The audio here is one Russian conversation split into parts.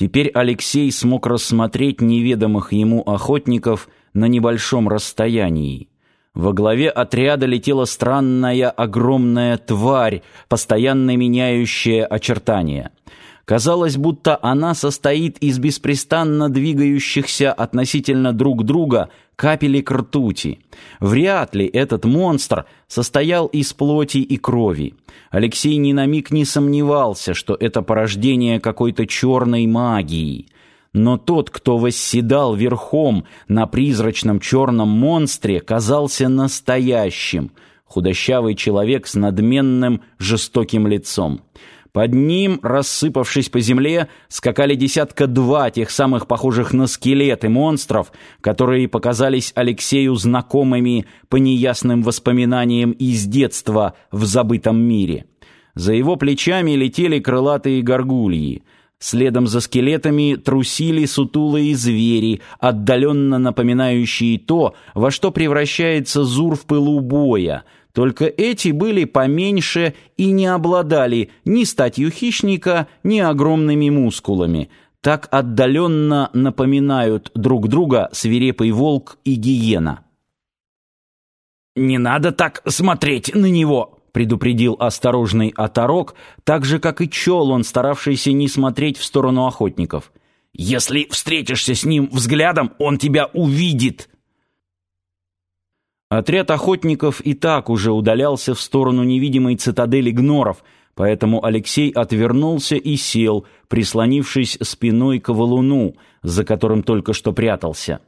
Теперь Алексей смог рассмотреть неведомых ему охотников на небольшом расстоянии. Во главе отряда летела странная огромная тварь, постоянно меняющая очертания. Казалось, будто она состоит из беспрестанно двигающихся относительно друг друга капелек ртути. Вряд ли этот монстр состоял из плоти и крови. Алексей ни на миг не сомневался, что это порождение какой-то черной магии. Но тот, кто восседал верхом на призрачном черном монстре, казался настоящим. Худощавый человек с надменным, жестоким лицом. Под ним, рассыпавшись по земле, скакали десятка-два тех самых похожих на скелеты монстров, которые показались Алексею знакомыми по неясным воспоминаниям из детства в забытом мире. За его плечами летели крылатые горгульи. Следом за скелетами трусили сутулые звери, отдаленно напоминающие то, во что превращается Зур в пылу боя — только эти были поменьше и не обладали ни статью хищника, ни огромными мускулами. Так отдаленно напоминают друг друга свирепый волк и гиена. «Не надо так смотреть на него!» — предупредил осторожный оторок, так же, как и чел он, старавшийся не смотреть в сторону охотников. «Если встретишься с ним взглядом, он тебя увидит!» Отряд охотников и так уже удалялся в сторону невидимой цитадели гноров, поэтому Алексей отвернулся и сел, прислонившись спиной к валуну, за которым только что прятался.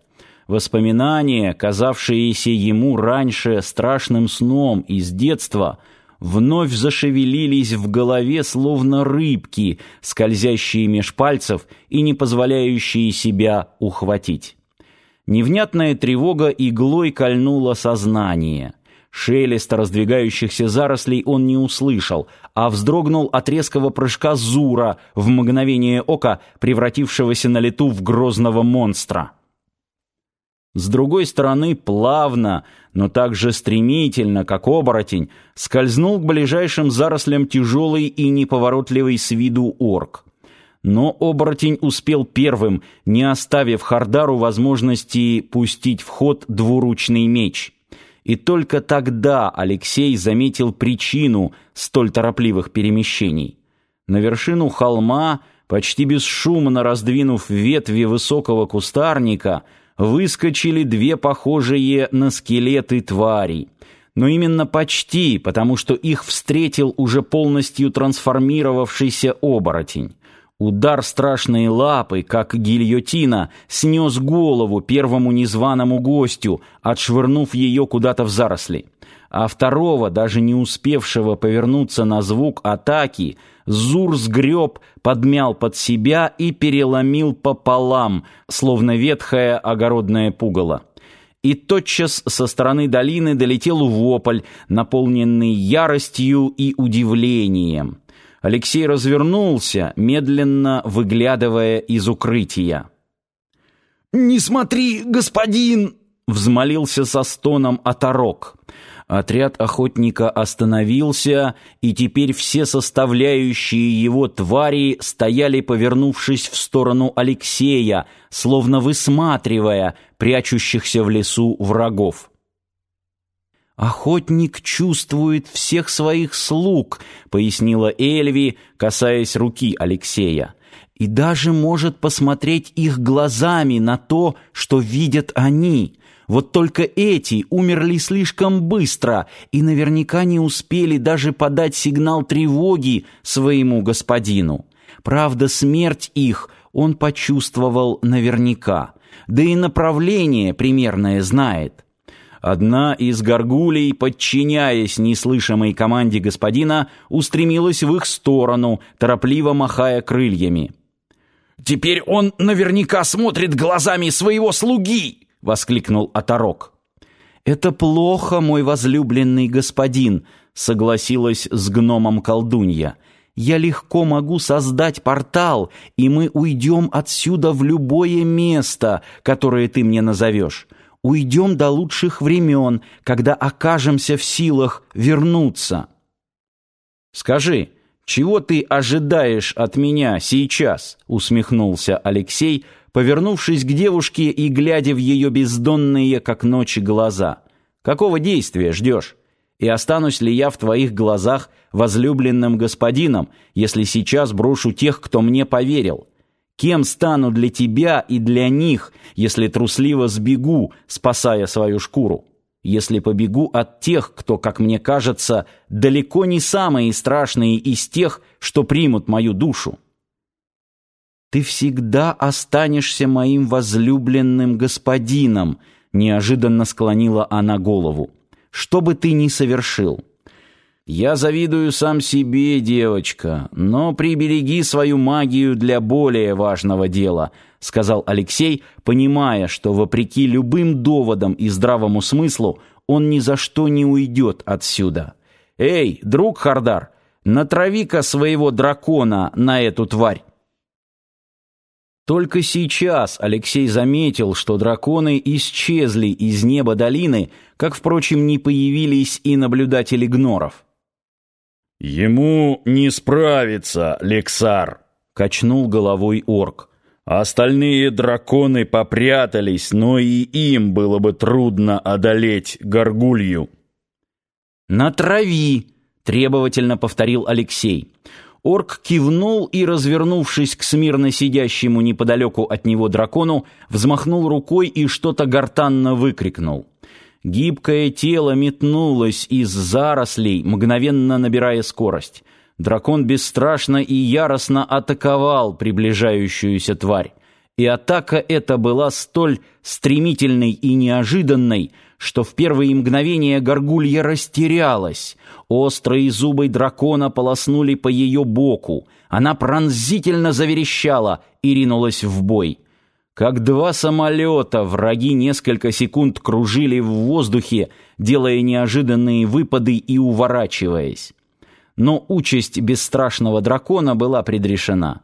Воспоминания, казавшиеся ему раньше страшным сном из детства, вновь зашевелились в голове словно рыбки, скользящие меж пальцев и не позволяющие себя ухватить. Невнятная тревога иглой кольнула сознание. Шелеста раздвигающихся зарослей он не услышал, а вздрогнул от резкого прыжка Зура, в мгновение ока превратившегося на лету в грозного монстра. С другой стороны, плавно, но также стремительно, как оборотень, скользнул к ближайшим зарослям тяжелый и неповоротливый с виду орк. Но оборотень успел первым, не оставив Хардару возможности пустить в ход двуручный меч. И только тогда Алексей заметил причину столь торопливых перемещений. На вершину холма, почти бесшумно раздвинув ветви высокого кустарника, выскочили две похожие на скелеты твари. Но именно почти, потому что их встретил уже полностью трансформировавшийся оборотень. Удар страшной лапы, как гильотина, снес голову первому незваному гостю, отшвырнув ее куда-то в заросли. А второго, даже не успевшего повернуться на звук атаки, Зур сгреб, подмял под себя и переломил пополам, словно ветхое огородное пугало. И тотчас со стороны долины долетел вопль, наполненный яростью и удивлением. Алексей развернулся, медленно выглядывая из укрытия. «Не смотри, господин!» — взмолился со стоном оторок. Отряд охотника остановился, и теперь все составляющие его твари стояли, повернувшись в сторону Алексея, словно высматривая прячущихся в лесу врагов. «Охотник чувствует всех своих слуг», — пояснила Эльви, касаясь руки Алексея, «и даже может посмотреть их глазами на то, что видят они. Вот только эти умерли слишком быстро и наверняка не успели даже подать сигнал тревоги своему господину. Правда, смерть их он почувствовал наверняка, да и направление примерное знает». Одна из горгулей, подчиняясь неслышимой команде господина, устремилась в их сторону, торопливо махая крыльями. «Теперь он наверняка смотрит глазами своего слуги!» — воскликнул оторок. «Это плохо, мой возлюбленный господин», — согласилась с гномом колдунья. «Я легко могу создать портал, и мы уйдем отсюда в любое место, которое ты мне назовешь уйдем до лучших времен, когда окажемся в силах вернуться. Скажи, Чего ты ожидаешь от меня сейчас?» — усмехнулся Алексей, повернувшись к девушке и глядя в ее бездонные, как ночи, глаза. «Какого действия ждешь? И останусь ли я в твоих глазах возлюбленным господином, если сейчас брошу тех, кто мне поверил? Кем стану для тебя и для них, если трусливо сбегу, спасая свою шкуру?» если побегу от тех, кто, как мне кажется, далеко не самые страшные из тех, что примут мою душу. Ты всегда останешься моим возлюбленным господином, неожиданно склонила она голову. Что бы ты ни совершил. Я завидую сам себе, девочка, но прибереги свою магию для более важного дела — сказал Алексей, понимая, что вопреки любым доводам и здравому смыслу он ни за что не уйдет отсюда. «Эй, друг Хардар, натрави-ка своего дракона на эту тварь!» Только сейчас Алексей заметил, что драконы исчезли из неба долины, как, впрочем, не появились и наблюдатели гноров. «Ему не справиться, Лексар!» — качнул головой орк. Остальные драконы попрятались, но и им было бы трудно одолеть горгулью. «На трави!» — требовательно повторил Алексей. Орк кивнул и, развернувшись к смирно сидящему неподалеку от него дракону, взмахнул рукой и что-то гортанно выкрикнул. Гибкое тело метнулось из зарослей, мгновенно набирая скорость. Дракон бесстрашно и яростно атаковал приближающуюся тварь. И атака эта была столь стремительной и неожиданной, что в первые мгновения горгулья растерялась. Острые зубы дракона полоснули по ее боку. Она пронзительно заверещала и ринулась в бой. Как два самолета, враги несколько секунд кружили в воздухе, делая неожиданные выпады и уворачиваясь но участь бесстрашного дракона была предрешена.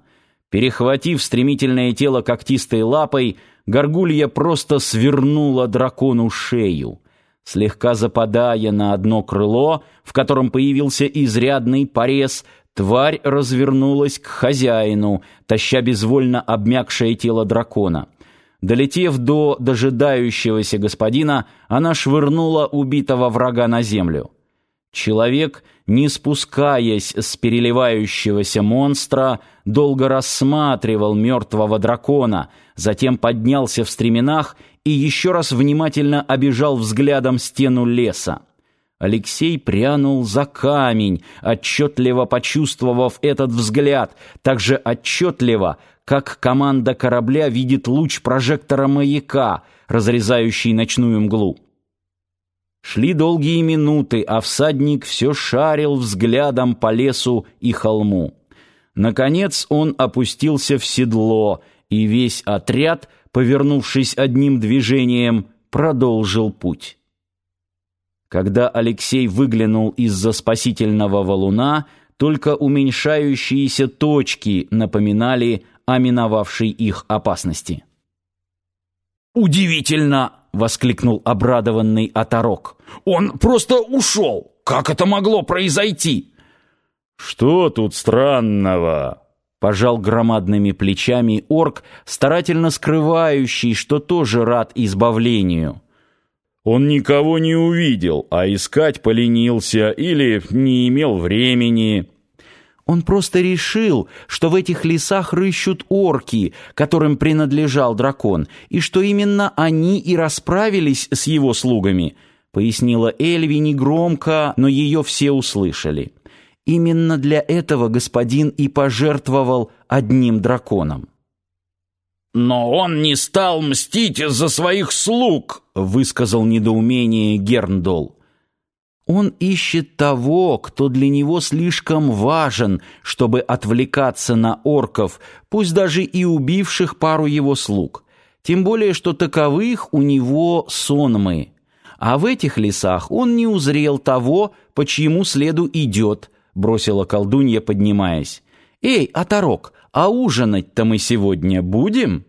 Перехватив стремительное тело когтистой лапой, горгулья просто свернула дракону шею. Слегка западая на одно крыло, в котором появился изрядный порез, тварь развернулась к хозяину, таща безвольно обмякшее тело дракона. Долетев до дожидающегося господина, она швырнула убитого врага на землю. Человек, не спускаясь с переливающегося монстра, долго рассматривал мертвого дракона, затем поднялся в стременах и еще раз внимательно обежал взглядом стену леса. Алексей прянул за камень, отчетливо почувствовав этот взгляд, так же отчетливо, как команда корабля видит луч прожектора маяка, разрезающий ночную мглу. Шли долгие минуты, а всадник все шарил взглядом по лесу и холму. Наконец он опустился в седло, и весь отряд, повернувшись одним движением, продолжил путь. Когда Алексей выглянул из-за спасительного валуна, только уменьшающиеся точки напоминали о миновавшей их опасности. «Удивительно!» — воскликнул обрадованный оторок. «Он просто ушел! Как это могло произойти?» «Что тут странного?» — пожал громадными плечами орк, старательно скрывающий, что тоже рад избавлению. «Он никого не увидел, а искать поленился или не имел времени». Он просто решил, что в этих лесах рыщут орки, которым принадлежал дракон, и что именно они и расправились с его слугами, пояснила Эльви негромко, но ее все услышали. Именно для этого господин и пожертвовал одним драконом. «Но он не стал мстить за своих слуг», — высказал недоумение Герндол. Он ищет того, кто для него слишком важен, чтобы отвлекаться на орков, пусть даже и убивших пару его слуг. Тем более, что таковых у него сонмы. А в этих лесах он не узрел того, по чьему следу идет, бросила колдунья, поднимаясь. «Эй, оторок, а ужинать-то мы сегодня будем?»